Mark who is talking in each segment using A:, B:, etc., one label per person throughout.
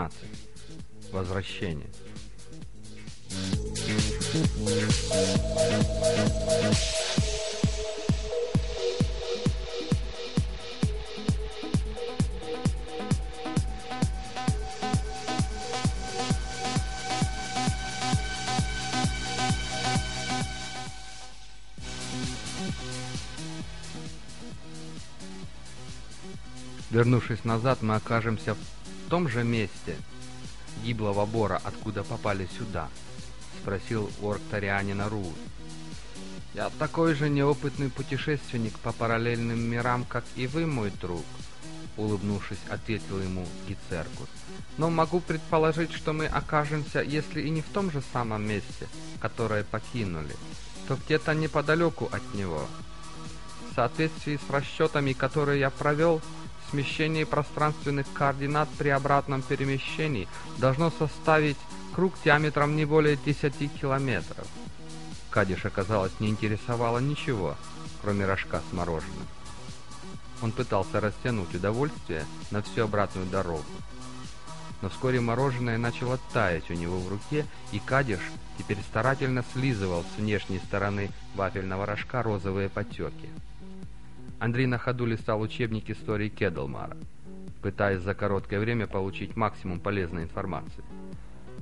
A: 15. Возвращение. Вернувшись назад, мы окажемся в том же месте гиблого бора, откуда попали сюда, спросил орктарианина Руу. Я такой же неопытный путешественник по параллельным мирам, как и вы, мой друг, улыбнувшись, ответил ему Гицеркус. Но могу предположить, что мы окажемся, если и не в том же самом месте, которое покинули, то где-то неподалеку от него. В соответствии с расчетами, которые я провел, смещение пространственных координат при обратном перемещении должно составить круг диаметром не более 10 километров. Кадиш, оказалось, не интересовало ничего, кроме рожка с мороженым. Он пытался растянуть удовольствие на всю обратную дорогу. Но вскоре мороженое начало таять у него в руке, и Кадиш теперь старательно слизывал с внешней стороны вафельного рожка розовые потеки. Андрей на ходу листал учебник истории Кедлмара, пытаясь за короткое время получить максимум полезной информации.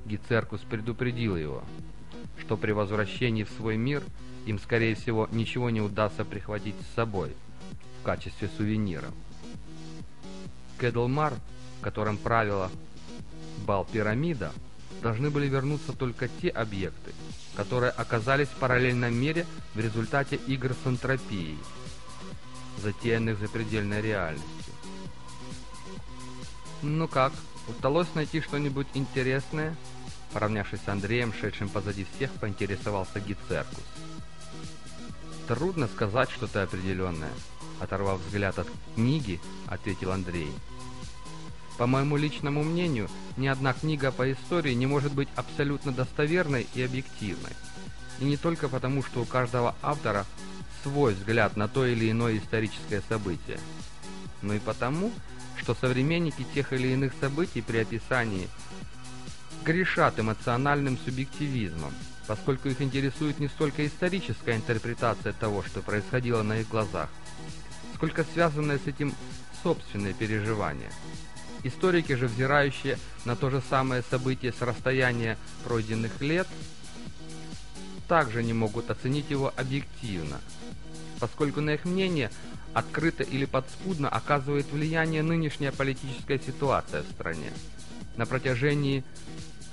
A: Гицеркус предупредил его, что при возвращении в свой мир им, скорее всего, ничего не удастся прихватить с собой в качестве сувенира. Кедлмар, которым правила Бал-пирамида, должны были вернуться только те объекты, которые оказались в параллельном мире в результате игр с энтропией – затеянных за предельной реальностью. «Ну как, удалось найти что-нибудь интересное?» Поравнявшись с Андреем, шедшим позади всех, поинтересовался Гицеркус. «Трудно сказать что-то определенное», — оторвав взгляд от книги, ответил Андрей. «По моему личному мнению, ни одна книга по истории не может быть абсолютно достоверной и объективной. И не только потому, что у каждого автора свой взгляд на то или иное историческое событие, но и потому, что современники тех или иных событий при описании грешат эмоциональным субъективизмом, поскольку их интересует не столько историческая интерпретация того, что происходило на их глазах, сколько связанное с этим собственное переживание. Историки же, взирающие на то же самое событие с расстояния пройденных лет, также не могут оценить его объективно, поскольку на их мнение открыто или подспудно оказывает влияние нынешняя политическая ситуация в стране. На протяжении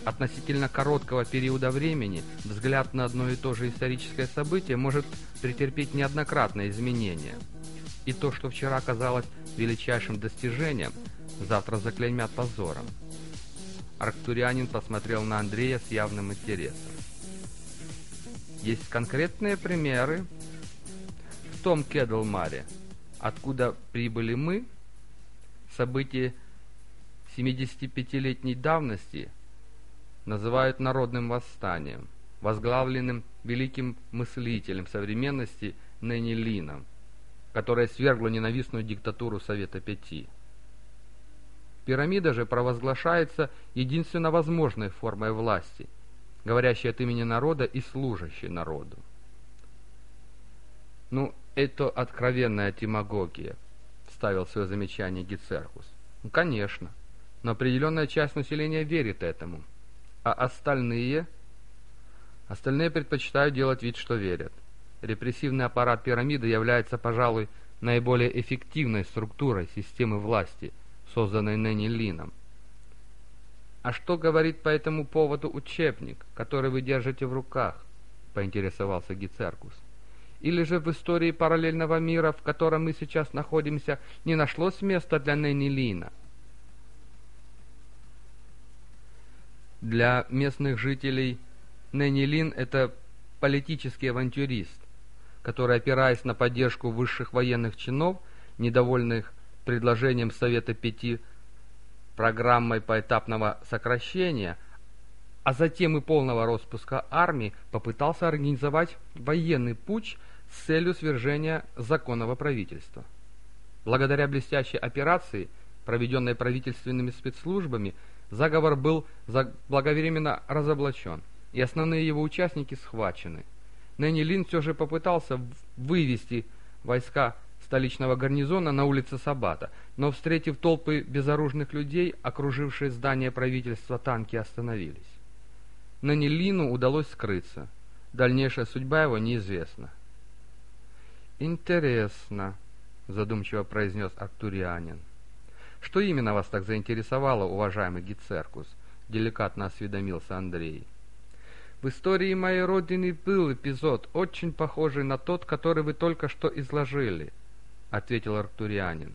A: относительно короткого периода времени взгляд на одно и то же историческое событие может претерпеть неоднократные изменения. И то, что вчера казалось величайшим достижением, завтра заклеймят позором. Арктурианин посмотрел на Андрея с явным интересом. Есть конкретные примеры том Кедлмаре, откуда прибыли мы, события 75-летней давности называют народным восстанием, возглавленным великим мыслителем современности Нэнни Лином, которое свергло ненавистную диктатуру Совета Пяти. Пирамида же провозглашается единственно возможной формой власти, говорящей от имени народа и служащей народу. Ну, это откровенная демагогия, вставил свое замечание Гицерхус. Ну, конечно, но определенная часть населения верит этому. А остальные? Остальные предпочитают делать вид, что верят. Репрессивный аппарат пирамиды является, пожалуй, наиболее эффективной структурой системы власти, созданной Нэнни Лином. «А что говорит по этому поводу учебник, который вы держите в руках?» — поинтересовался Гицеркус. Или же в истории параллельного мира, в котором мы сейчас находимся, не нашлось места для Нэнни Для местных жителей Нэнни Лин – это политический авантюрист, который, опираясь на поддержку высших военных чинов, недовольных предложением Совета Пяти программой поэтапного сокращения, а затем и полного распуска армии, попытался организовать военный путч с целью свержения законного правительства. Благодаря блестящей операции, проведенной правительственными спецслужбами, заговор был благовременно разоблачен, и основные его участники схвачены. Нэнни Лин все же попытался вывести войска столичного гарнизона на улице Сабата, но, встретив толпы безоружных людей, окружившие здание правительства, танки остановились. Нэнни Лину удалось скрыться. Дальнейшая судьба его неизвестна. «Интересно», — задумчиво произнес Арктурианин. «Что именно вас так заинтересовало, уважаемый Гицеркус?» — деликатно осведомился Андрей. «В истории моей родины был эпизод, очень похожий на тот, который вы только что изложили», — ответил Арктурианин.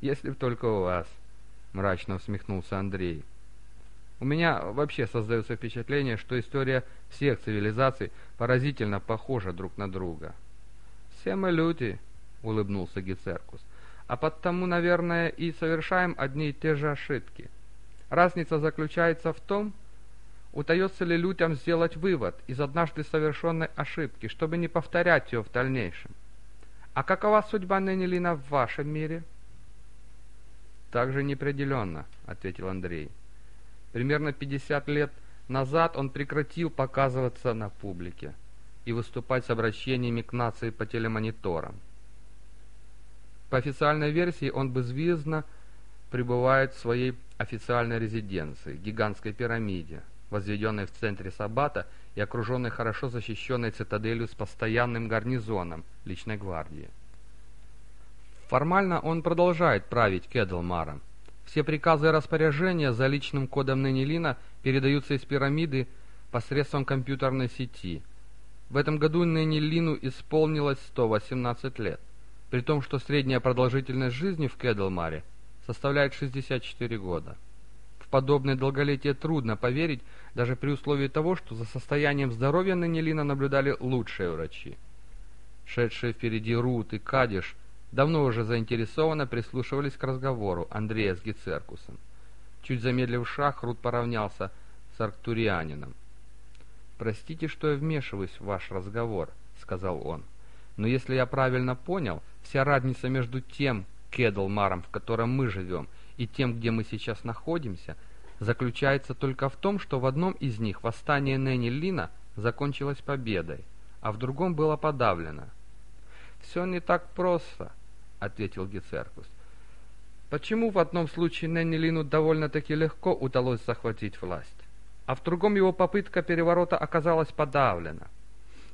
A: «Если б только у вас», — мрачно усмехнулся Андрей. «У меня вообще создается впечатление, что история всех цивилизаций поразительно похожа друг на друга». «Все мы люди», — улыбнулся Гицеркус, «а потому, наверное, и совершаем одни и те же ошибки. Разница заключается в том, удается ли людям сделать вывод из однажды совершенной ошибки, чтобы не повторять ее в дальнейшем. А какова судьба Ненелина в вашем мире?» «Так же неопределенно», — ответил Андрей. «Примерно 50 лет назад он прекратил показываться на публике и выступать с обращениями к нации по телемониторам. По официальной версии он безвизно пребывает в своей официальной резиденции, гигантской пирамиде, возведенной в центре Сабата и окруженной хорошо защищенной цитаделью с постоянным гарнизоном личной гвардии. Формально он продолжает править Кедлмаром. Все приказы и распоряжения за личным кодом Ненилина передаются из пирамиды посредством компьютерной сети – в этом году Нэнни исполнилось 118 лет, при том, что средняя продолжительность жизни в Кедлмаре составляет 64 года. В подобное долголетие трудно поверить, даже при условии того, что за состоянием здоровья Нэнни наблюдали лучшие врачи. Шедшие впереди Рут и Кадиш давно уже заинтересованно прислушивались к разговору Андрея с Гицеркусом. Чуть замедлив шаг, Рут поравнялся с арктурианином. «Простите, что я вмешиваюсь в ваш разговор», — сказал он. «Но если я правильно понял, вся разница между тем Кедлмаром, в котором мы живем, и тем, где мы сейчас находимся, заключается только в том, что в одном из них восстание Нэнни Лина закончилось победой, а в другом было подавлено». «Все не так просто», — ответил Гецеркус. «Почему в одном случае Нэнни Лину довольно-таки легко удалось захватить власть?» А в другом его попытка переворота оказалась подавлена.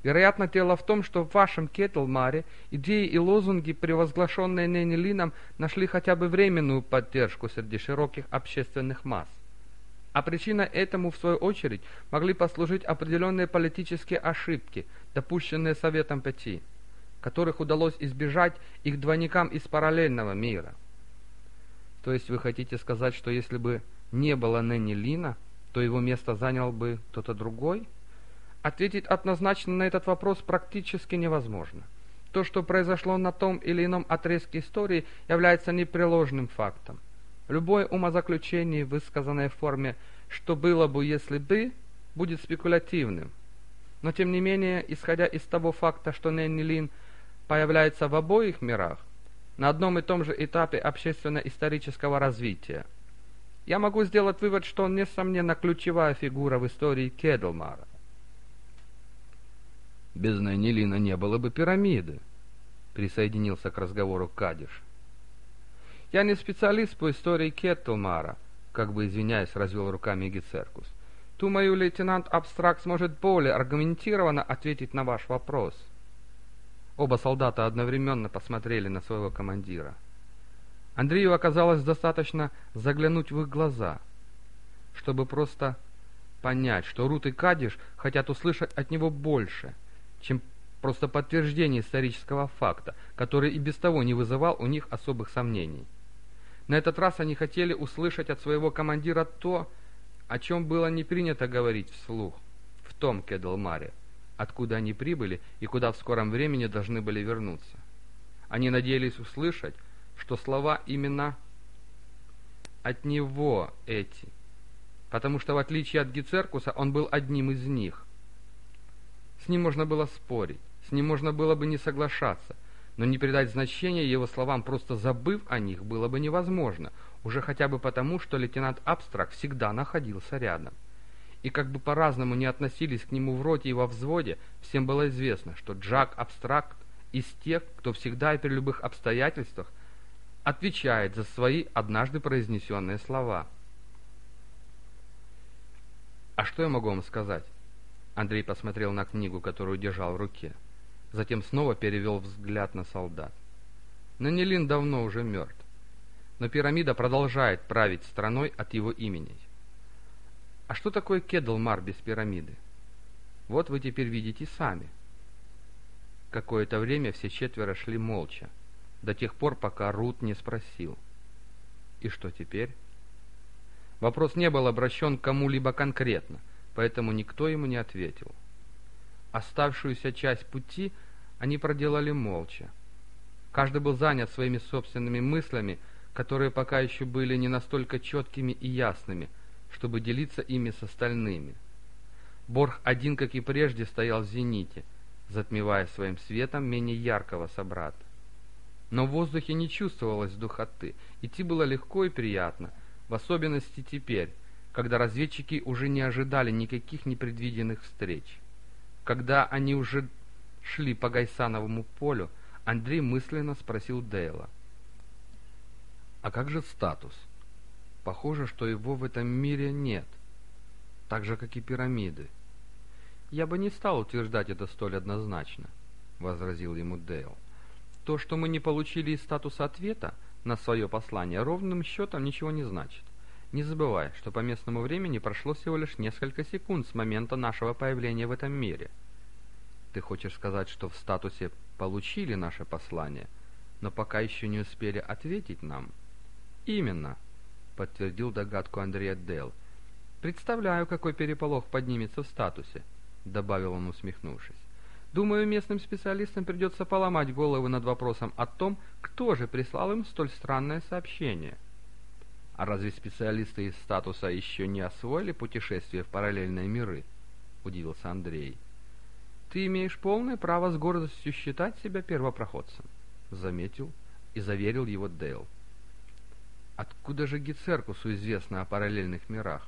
A: Вероятно, дело в том, что в вашем Кеттлмаре идеи и лозунги, превозглашенные Нэнни Лином, нашли хотя бы временную поддержку среди широких общественных масс. А причиной этому, в свою очередь, могли послужить определенные политические ошибки, допущенные Советом Пяти, которых удалось избежать их двойникам из параллельного мира. То есть вы хотите сказать, что если бы не было Нэнни Лина, то его место занял бы кто-то другой? Ответить однозначно на этот вопрос практически невозможно. То, что произошло на том или ином отрезке истории, является непреложным фактом. Любое умозаключение, высказанное в форме «что было бы, если бы», будет спекулятивным. Но тем не менее, исходя из того факта, что Нэнни Лин появляется в обоих мирах, на одном и том же этапе общественно-исторического развития – я могу сделать вывод, что он, несомненно, ключевая фигура в истории Кедлмара.
B: Без Нанилина не было бы пирамиды, присоединился к разговору Кадиш.
A: Я не специалист по истории Кеттлмара, как бы извиняясь, развел руками Гицеркус. Думаю, лейтенант Абстракт сможет более аргументированно ответить на ваш вопрос. Оба солдата одновременно посмотрели на своего командира. Андрею оказалось достаточно заглянуть в их глаза, чтобы просто понять, что Рут и Кадиш хотят услышать от него больше, чем просто подтверждение исторического факта, который и без того не вызывал у них особых сомнений. На этот раз они хотели услышать от своего командира то, о чем было не принято говорить вслух, в том Кедлмаре, откуда они прибыли и куда в скором времени должны были вернуться. Они надеялись услышать, что слова именно от него эти, потому что в отличие от Гицеркуса он был одним из них. С ним можно было спорить, с ним можно было бы не соглашаться, но не придать значения его словам, просто забыв о них, было бы невозможно, уже хотя бы потому, что лейтенант Абстракт всегда находился рядом. И как бы по-разному не относились к нему в роте и во взводе, всем было известно, что Джак Абстракт из тех, кто всегда и при любых обстоятельствах отвечает за свои однажды произнесенные слова. «А что я могу вам сказать?» Андрей посмотрел на книгу, которую держал в руке. Затем снова перевел взгляд на солдат. Нанилин давно уже мертв. Но пирамида продолжает править страной от его имени. А что такое Кедлмар без пирамиды? Вот вы теперь видите сами. Какое-то время все четверо шли молча, до тех пор, пока Рут не спросил. И что теперь? Вопрос не был обращен кому-либо конкретно — поэтому никто ему не ответил. Оставшуюся часть пути они проделали молча. Каждый был занят своими собственными мыслями, которые пока еще были не настолько четкими и ясными, чтобы делиться ими с остальными. Борх один, как и прежде, стоял в зените, затмевая своим светом менее яркого собрата. Но в воздухе не чувствовалось духоты, идти было легко и приятно, в особенности теперь, когда разведчики уже не ожидали никаких непредвиденных встреч. Когда они уже шли по Гайсановому полю, Андрей мысленно спросил Дейла. «А как же статус? Похоже, что его в этом мире нет, так же, как и пирамиды». «Я бы не стал утверждать это столь однозначно», — возразил ему Дейл. «То, что мы не получили из статуса ответа на свое послание, ровным счетом ничего не значит. Не забывай, что по местному времени прошло всего лишь несколько секунд с момента нашего появления в этом мире. Ты хочешь сказать, что в статусе получили наше послание, но пока еще не успели ответить нам? Именно, подтвердил догадку Андрея Дел. Представляю, какой переполох поднимется в статусе, добавил он, усмехнувшись. Думаю, местным специалистам придется поломать головы над вопросом о том, кто же прислал им столь странное сообщение. А разве специалисты из статуса еще не освоили путешествие в параллельные миры? Удивился Андрей. Ты имеешь полное право с гордостью считать себя первопроходцем, заметил и заверил его Дейл. Откуда же Гицеркусу известно о параллельных мирах?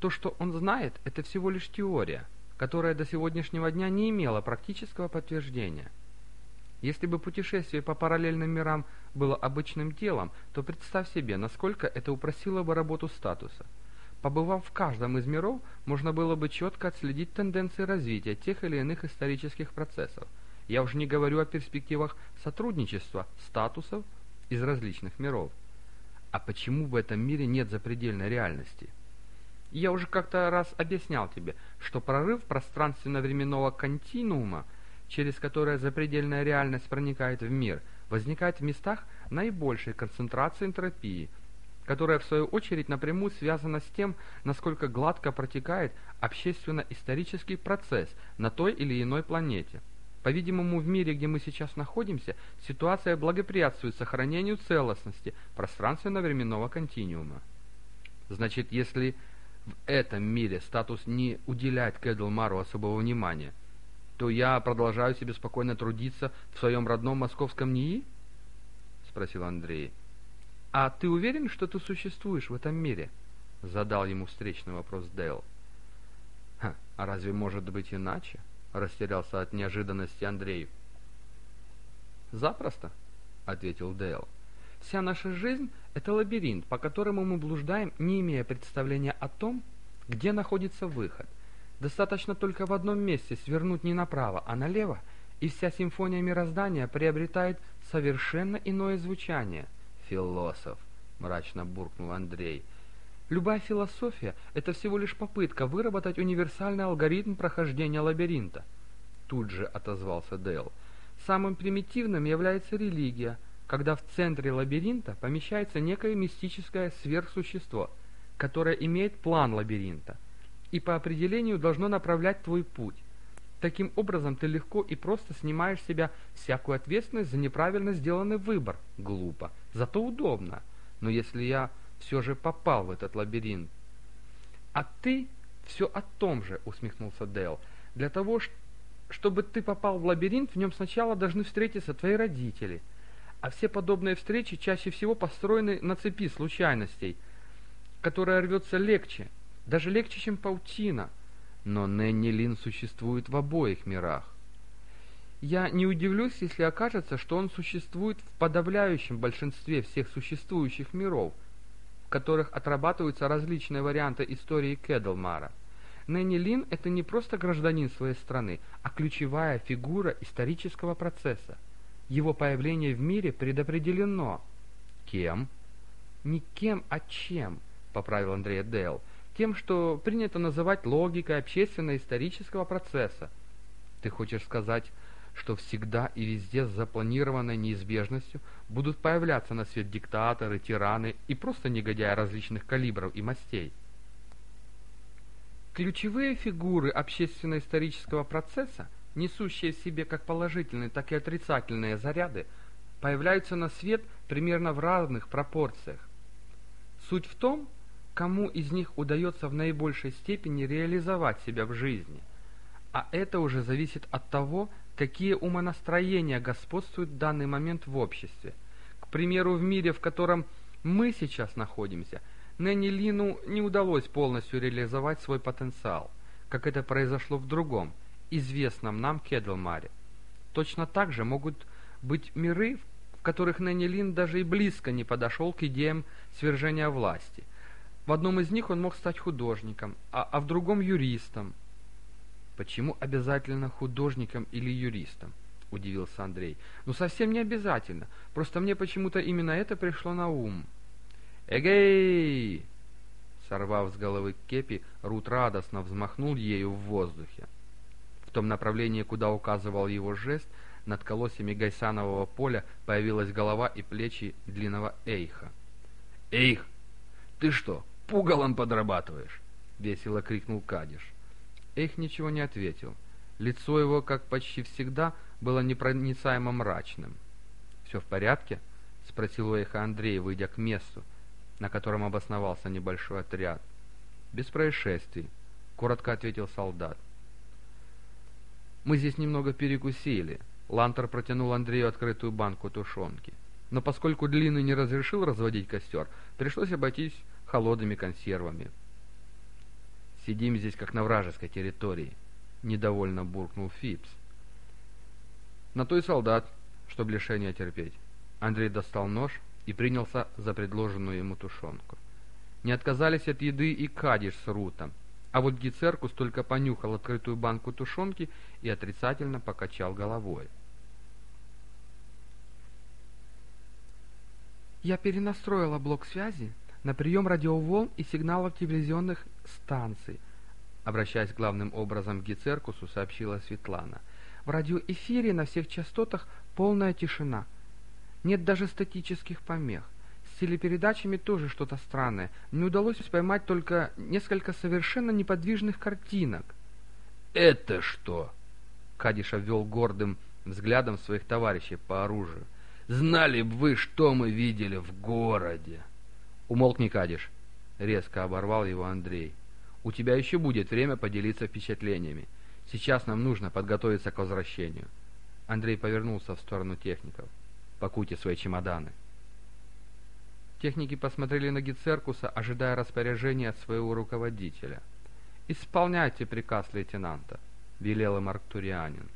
A: То, что он знает, это всего лишь теория, которая до сегодняшнего дня не имела практического подтверждения. Если бы путешествие по параллельным мирам было обычным делом, то представь себе, насколько это упростило бы работу статуса. Побывав в каждом из миров, можно было бы четко отследить тенденции развития тех или иных исторических процессов. Я уже не говорю о перспективах сотрудничества статусов из различных миров. А почему в этом мире нет запредельной реальности? Я уже как-то раз объяснял тебе, что прорыв пространственно-временного континуума – через которое запредельная реальность проникает в мир, возникает в местах наибольшей концентрации энтропии, которая в свою очередь напрямую связана с тем, насколько гладко протекает общественно-исторический процесс на той или иной планете. По-видимому, в мире, где мы сейчас находимся, ситуация благоприятствует сохранению целостности пространственно-временного континуума. Значит, если в этом мире статус не уделяет Кэдлмару особого внимания – то я продолжаю себе спокойно трудиться в своем родном московском НИИ? — спросил Андрей. — А ты уверен, что ты существуешь в этом мире? — задал ему встречный вопрос Дейл. — А разве может быть иначе? — растерялся от неожиданности Андрей. — Запросто, — ответил Дейл. — Вся наша жизнь — это лабиринт, по которому мы блуждаем, не имея представления о том, где находится выход. Достаточно только в одном месте свернуть не направо, а налево, и вся симфония мироздания приобретает совершенно иное звучание. «Философ», — мрачно буркнул Андрей. «Любая философия — это всего лишь попытка выработать универсальный алгоритм прохождения лабиринта», — тут же отозвался Дейл. «Самым примитивным является религия, когда в центре лабиринта помещается некое мистическое сверхсущество, которое имеет план лабиринта — и по определению должно направлять твой путь. Таким образом, ты легко и просто снимаешь с себя всякую ответственность за неправильно сделанный выбор. Глупо. Зато удобно. Но если я все же попал в этот лабиринт, А ты все о том же, усмехнулся Дэл. Для того, чтобы ты попал в лабиринт, в нем сначала должны встретиться твои родители. А все подобные встречи чаще всего построены на цепи случайностей, которая рвется легче, даже легче, чем паутина. Но Нэнни Лин существует в обоих мирах. Я не удивлюсь, если окажется, что он существует в подавляющем большинстве всех существующих миров, в которых отрабатываются различные варианты истории Кедлмара. Нэнни Лин – это не просто гражданин своей страны, а ключевая фигура исторического процесса. Его появление в мире предопределено.
B: Кем?
A: Не кем, а чем, поправил Андрей Дейл. Тем, что принято называть логикой общественно-исторического процесса.
B: Ты хочешь сказать, что всегда и везде с запланированной неизбежностью будут появляться на свет диктаторы, тираны и просто негодяи различных калибров и мастей.
A: Ключевые фигуры общественно-исторического процесса, несущие в себе как положительные, так и отрицательные заряды, появляются на свет примерно в равных пропорциях. Суть в том, кому из них удается в наибольшей степени реализовать себя в жизни. А это уже зависит от того, какие умонастроения господствуют в данный момент в обществе. К примеру, в мире, в котором мы сейчас находимся, Нэнни Лину не удалось полностью реализовать свой потенциал, как это произошло в другом, известном нам Кедлмаре. Точно так же могут быть миры, в которых Нэнни Лин даже и близко не подошел к идеям свержения власти. В одном из них он мог стать художником, а, а в другом юристом,
B: Почему обязательно художником или юристом? Удивился Андрей.
A: Ну совсем не обязательно. Просто мне почему-то именно это пришло на ум.
B: Эгей! Сорвав с головы кепи, Рут радостно взмахнул ею в воздухе. Том направлении, куда указывал его жест, над колосьями гайсанового поля появилась голова и плечи длинного эйха.
C: «Эйх, ты что, пугалом подрабатываешь?» — весело крикнул Кадиш.
B: Эйх ничего не ответил. Лицо его, как почти всегда, было непроницаемо мрачным. «Все в порядке?» — спросил у Эйха Андрей, выйдя к месту, на котором обосновался небольшой отряд. «Без происшествий», — коротко ответил солдат. «Мы здесь немного перекусили». Лантер протянул Андрею открытую банку тушенки. Но поскольку Длинный не разрешил разводить костер, пришлось обойтись холодными консервами. Сидим здесь, как на вражеской территории, — недовольно буркнул Фипс. На то и солдат, чтобы лишение терпеть. Андрей достал нож и принялся за предложенную ему тушенку. Не отказались от еды и Кадиш с Рутом, а вот Гицеркус только понюхал открытую банку тушенки и отрицательно покачал головой.
A: «Я перенастроила блок связи на прием радиоволн и сигналов телевизионных станций, обращаясь главным образом к Гицеркусу, сообщила Светлана. В радиоэфире на всех частотах полная тишина. Нет даже статических помех. Телепередачами тоже что-то странное. Мне удалось поймать только несколько совершенно неподвижных картинок.
C: «Это что?»
B: Кадиш обвел гордым взглядом своих товарищей по оружию.
C: «Знали бы вы, что мы видели в городе!»
B: «Умолкни, Кадиш!» — резко оборвал его Андрей. «У тебя еще будет время поделиться впечатлениями. Сейчас нам нужно подготовиться к возвращению». Андрей повернулся в сторону техников. «Пакуйте свои чемоданы». Техники посмотрели на Гицеркуса, ожидая распоряжения от своего руководителя. «Исполняйте приказ лейтенанта», — велел им Арктурианин.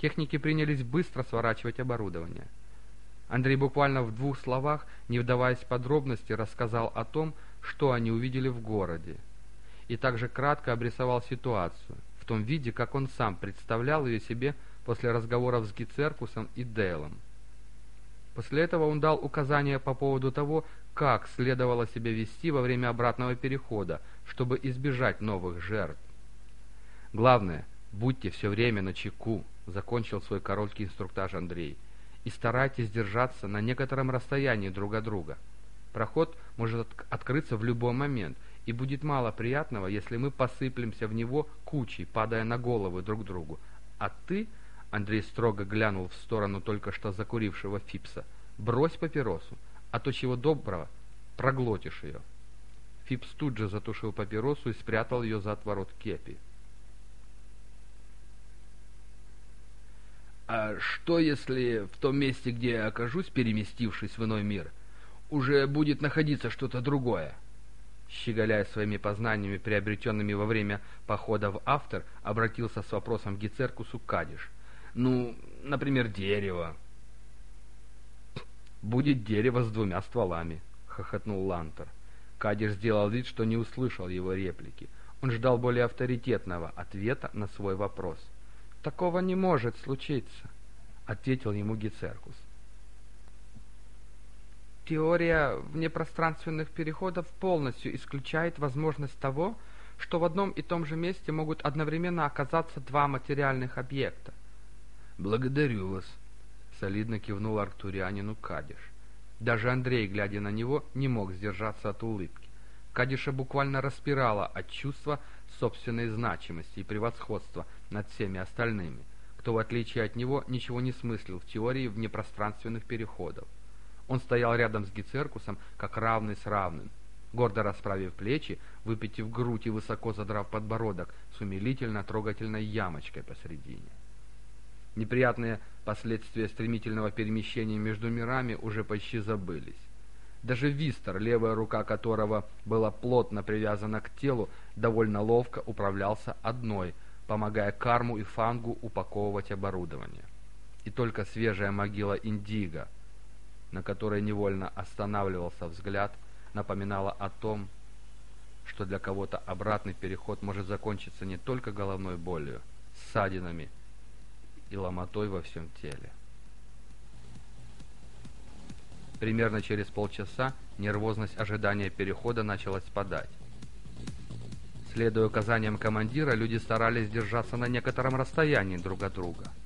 B: Техники принялись быстро сворачивать оборудование. Андрей буквально в двух словах, не вдаваясь в подробности, рассказал о том, что они увидели в городе. И также кратко обрисовал ситуацию, в том виде, как он сам представлял ее себе после разговоров с Гицеркусом и Дейлом. После этого он дал указания по поводу того, как следовало себя вести во время обратного перехода, чтобы избежать новых жертв. «Главное, будьте все время на чеку», — закончил свой короткий инструктаж Андрей и старайтесь держаться на некотором расстоянии друг от друга. Проход может открыться в любой момент, и будет мало приятного, если мы посыплемся в него кучей, падая на головы друг другу. А ты, Андрей строго глянул в сторону только что закурившего Фипса, брось папиросу, а то чего доброго, проглотишь ее. Фипс тут же затушил папиросу и спрятал ее за отворот кепи.
C: «А что, если в том месте, где я окажусь, переместившись в иной мир, уже будет находиться что-то другое?»
B: Щеголяя своими познаниями, приобретенными во время похода в автор, обратился с вопросом к Гицеркусу Кадиш.
C: «Ну, например, дерево».
B: «Будет дерево с двумя стволами», — хохотнул Лантер. Кадиш сделал вид, что не услышал его реплики. Он ждал более авторитетного ответа на свой вопрос. «Такого не может случиться», — ответил ему Гицеркус. Теория внепространственных переходов полностью исключает возможность того, что в одном и том же месте могут одновременно оказаться два материальных объекта.
C: «Благодарю вас», —
B: солидно кивнул Артурианину Кадиш. Даже Андрей, глядя на него, не мог сдержаться от улыбки. Кадиша буквально распирала от чувства собственной значимости и превосходства над всеми остальными, кто, в отличие от него, ничего не смыслил в теории внепространственных переходов. Он стоял рядом с Гицеркусом, как равный с равным, гордо расправив плечи, выпитив грудь и высоко задрав подбородок с умилительно трогательной ямочкой посредине. Неприятные последствия стремительного перемещения между мирами уже почти забылись. Даже Вистер, левая рука которого была плотно привязана к телу, довольно ловко управлялся одной, помогая Карму и Фангу упаковывать оборудование. И только свежая могила Индиго – на которой невольно останавливался взгляд, напоминала о том, что для кого-то обратный переход может закончиться не только головной болью, ссадинами и ломотой во всем теле. Примерно через полчаса нервозность ожидания перехода начала спадать. Следуя указаниям командира, люди старались держаться на некотором расстоянии друг от друга –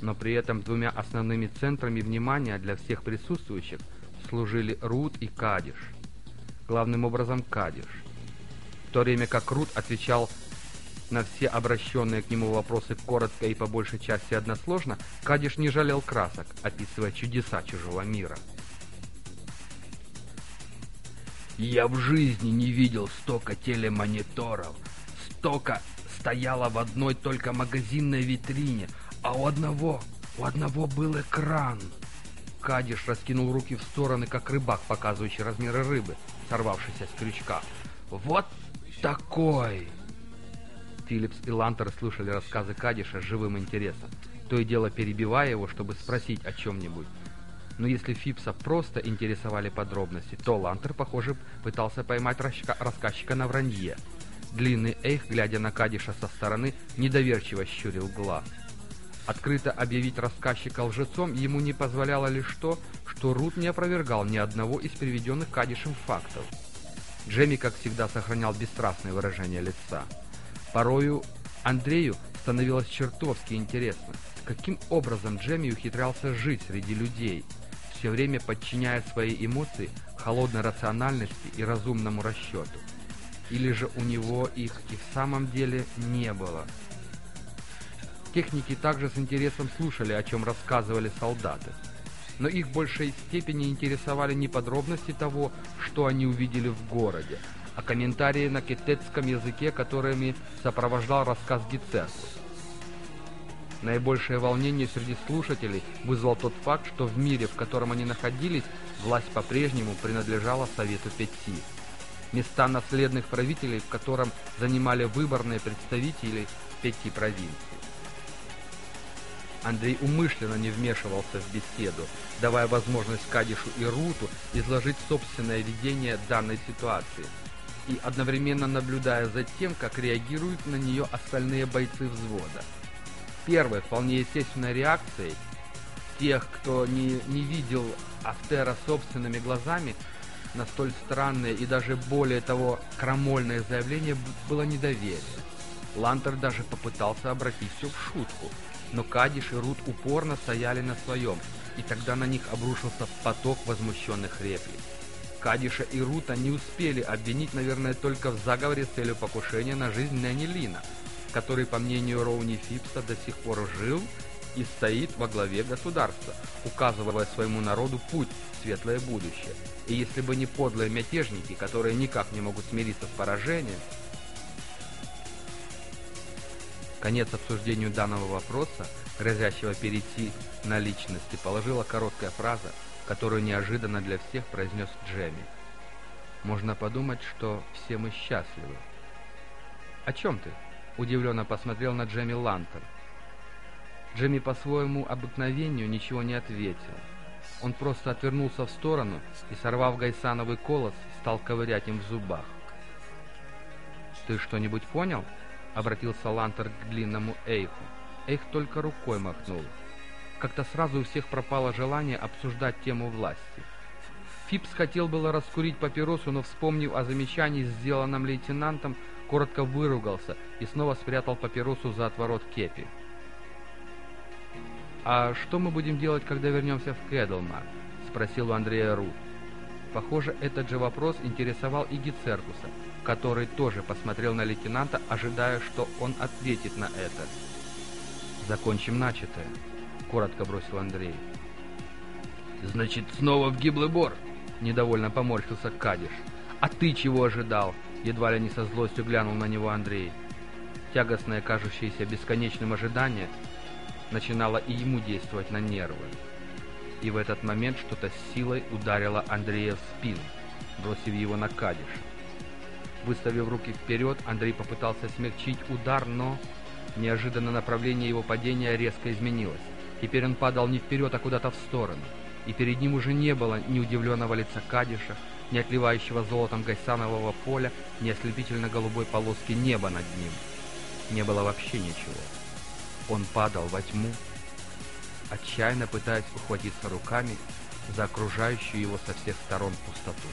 B: но при этом двумя основными центрами внимания для всех присутствующих служили Рут и Кадиш. Главным образом Кадиш. В то время как Рут отвечал на все обращенные к нему вопросы коротко и по большей части односложно, Кадиш не жалел красок, описывая чудеса чужого мира.
C: «Я в жизни не видел столько телемониторов, столько стояло в одной только магазинной витрине, а у одного, у одного был экран. Кадиш раскинул руки в стороны, как рыбак, показывающий размеры рыбы, сорвавшейся с крючка. «Вот такой!» Филлипс и Лантер слушали рассказы Кадиша с живым интересом, то и дело перебивая его, чтобы спросить о чем-нибудь. Но если Фипса просто интересовали подробности, то Лантер, похоже, пытался поймать рассказчика на вранье. Длинный Эйх, глядя на Кадиша со стороны, недоверчиво щурил глаз. Открыто объявить рассказчика лжецом ему не позволяло лишь то, что Рут не опровергал ни одного из приведенных Кадишем фактов. Джемми, как всегда, сохранял бесстрастное выражение лица. Порою Андрею становилось чертовски интересно, каким образом Джемми ухитрялся жить среди людей, все время подчиняя свои эмоции холодной рациональности и разумному расчету. Или же у него их и в самом деле не было – Техники также с интересом слушали, о чем рассказывали солдаты. Но их в большей степени интересовали не подробности того, что они увидели в городе, а комментарии на кететском языке, которыми сопровождал рассказ Гицеркус. Наибольшее волнение среди слушателей вызвал тот факт, что в мире, в котором они находились, власть по-прежнему принадлежала Совету Пяти. Места наследных правителей, в котором занимали выборные представители пяти провинций. Андрей умышленно не вмешивался в беседу, давая возможность Кадишу и Руту изложить собственное видение данной ситуации и одновременно наблюдая за тем, как реагируют на нее остальные бойцы взвода. Первой, вполне естественной реакцией тех, кто не, не видел Афтера собственными глазами, на столь странное и даже более того крамольное заявление было недоверие. Лантер даже попытался обратить все в шутку – но Кадиш и Рут упорно стояли на своем, и тогда на них обрушился поток возмущенных реплик. Кадиша и Рута не успели обвинить, наверное, только в заговоре с целью покушения на жизнь Нэнни Лина, который, по мнению Роуни Фипса, до сих пор жил
B: и стоит во главе государства, указывая своему народу путь в светлое будущее. И если бы не подлые мятежники, которые никак не могут смириться с поражением, Конец обсуждению данного вопроса, грозящего перейти на личности, положила короткая фраза, которую неожиданно для всех произнес Джемми. «Можно подумать, что все мы счастливы». «О чем ты?» — удивленно посмотрел на Джемми Лантер. Джемми по своему обыкновению ничего не ответил. Он просто отвернулся в сторону и, сорвав гайсановый колос, стал ковырять им в зубах. «Ты что-нибудь понял?» обратился Лантер к длинному Эйху. Эйх только рукой махнул. Как-то сразу у всех пропало желание обсуждать тему власти. Фипс хотел было раскурить папиросу, но, вспомнив о замечании, сделанном лейтенантом, коротко выругался и снова спрятал папиросу за отворот кепи. «А что мы будем делать, когда вернемся в Кэдлмар?» — спросил у Андрея Рут. Похоже, этот же вопрос интересовал и Гицеркуса, который тоже посмотрел на лейтенанта, ожидая, что он ответит на это. «Закончим начатое», — коротко бросил Андрей. «Значит, снова в гиблый бор?» — недовольно поморщился Кадиш. «А ты чего ожидал?» — едва ли не со злостью глянул на него Андрей. Тягостное, кажущееся бесконечным ожидание начинало и ему действовать на нервы. И в этот момент что-то с силой ударило Андрея в спину, бросив его на Кадиша. Выставив руки вперед, Андрей попытался смягчить удар, но... Неожиданно направление его падения резко изменилось. Теперь он падал не вперед, а куда-то в сторону. И перед ним уже не было ни удивленного лица Кадиша, ни отливающего золотом гайсанового поля, ни ослепительно-голубой полоски неба над ним. Не было вообще ничего. Он падал во тьму, отчаянно пытаясь ухватиться руками за окружающую его со всех сторон пустоту.